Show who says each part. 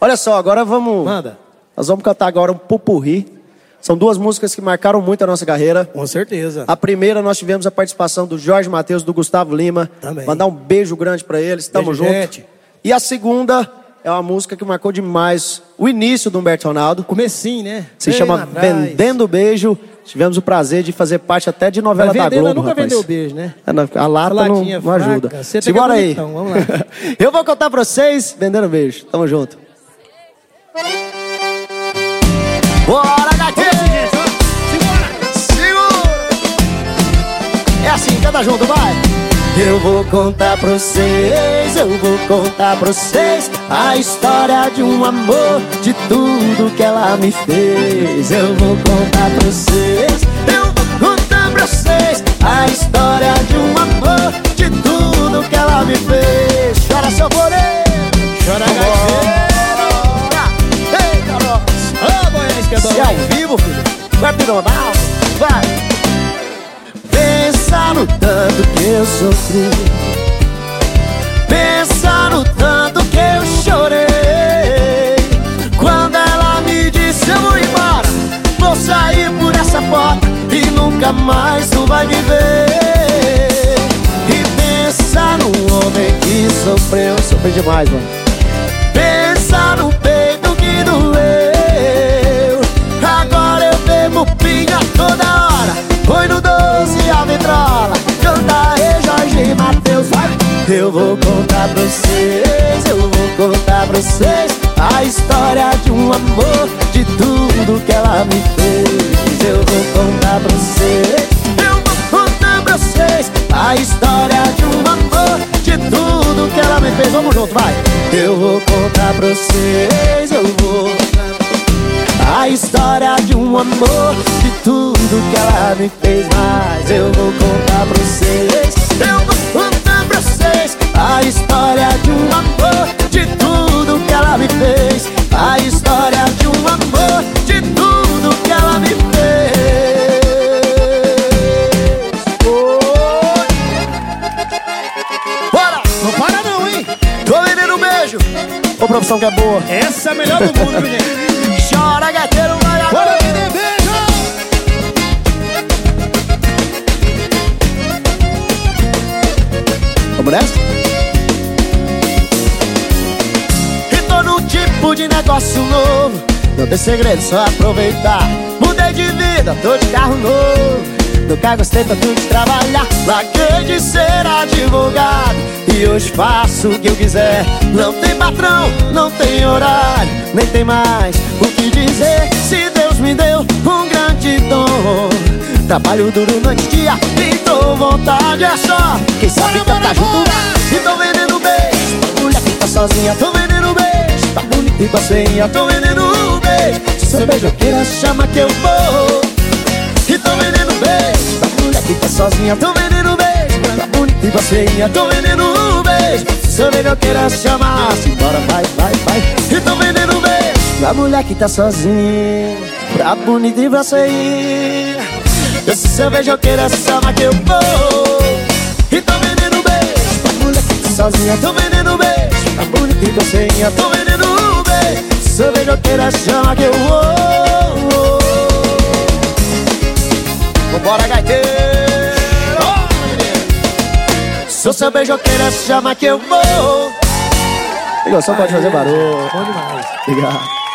Speaker 1: Olha só, agora vamos.
Speaker 2: Manda.
Speaker 1: Nós vamos cantar agora um pupurri. São duas músicas que marcaram muito a nossa carreira.
Speaker 2: Com certeza.
Speaker 1: A primeira nós tivemos a participação do Jorge Matheus, do Gustavo Lima.
Speaker 2: Também.
Speaker 1: Mandar um beijo grande pra eles. Tamo
Speaker 2: Beijo,
Speaker 1: junto.
Speaker 2: gente.
Speaker 1: E a segunda é uma música que marcou demais o início do Humberto Ronaldo.
Speaker 2: Comecinho, né?
Speaker 1: Se
Speaker 2: Bem
Speaker 1: chama. Vendendo Beijo. Tivemos o prazer de fazer parte até de novela da Globo,
Speaker 2: nunca
Speaker 1: rapaz.
Speaker 2: vendeu beijo, né?
Speaker 1: É, não, A lata não,
Speaker 2: latinha
Speaker 1: não ajuda.
Speaker 2: é
Speaker 1: aí.
Speaker 2: bonitão, vamos lá.
Speaker 1: Eu vou contar pra vocês vendendo beijo. Tamo junto. Bora, gatinho! Segura! É assim, canta junto, vai! Eu vou contar pra vocês, eu vou contar pra vocês A história de um amor, de tudo que ela me fez Eu vou contar pra vocês, eu vou contar pra vocês A história de um amor, Que
Speaker 2: é
Speaker 1: ao vivo, filho, vai pidonal, vai! Pensa no tanto que eu sofri. Pensa no tanto que eu chorei. Quando ela me disse eu vou embora Vou sair por essa porta E nunca mais tu vai me ver. E pensa no homem que sofreu. Sofreu demais, mano Eu vou contar pra vocês Eu vou contar pra vocês A história de um amor De tudo que ela me fez. Eu vou contar pra vocês Eu vou contar pra vocês A história de um amor De tudo que ela me fez. Vamos junto, vai. Eu vou contar pra vocês Eu vou a história de um amor De tudo que ela me fez. Mas eu vou contar Ô profissão que é boa
Speaker 2: Essa é a melhor do mundo, viu, gente?
Speaker 1: Chora gateiro, vai
Speaker 2: beijo!
Speaker 1: Vamos nessa? E tô num tipo de negócio novo Não tem segredo, só aproveitar Mudei de vida, tô de carro novo Nunca gostei tanto de trabalhar. Larguei de ser advogado? E hoje faço o que eu quiser. Não tem patrão, não tem horário Nem tem mais o que dizer. Se Deus me deu um grande dom. Trabalho duro noite e dia E tô vontade, é só. Quem sabe
Speaker 2: Bora,
Speaker 1: cantar
Speaker 2: bora,
Speaker 1: junto
Speaker 2: bora!
Speaker 1: e tô vendendo beijo. Pra mulher que tá sozinha Tô vendendo beijo. Tá bonita e passeia Tô vendendo beijo. Se seu beijoqueira chama que eu vou sozinha. Tô vendendo beijo Tá bonita e passeia Tô vendendo beijo Se seu beijoqueira chama Simbora, vai, vai, vai. E tô vendendo beijo pra mulher que tá sozinha Pra bonita e passeia Se seu beijoqueira chama que eu vou. E tô vendendo beijo pra mulher que tá sozinha. Tô vendendo beijo pra bonita e passeia Tô vendendo beijo Se seu beijoqueira chama que eu vou. Vambora, gaiteiro Se o seu beijoqueira chama que eu vou. Só pode fazer barulho.
Speaker 2: Bom demais.
Speaker 1: Obrigado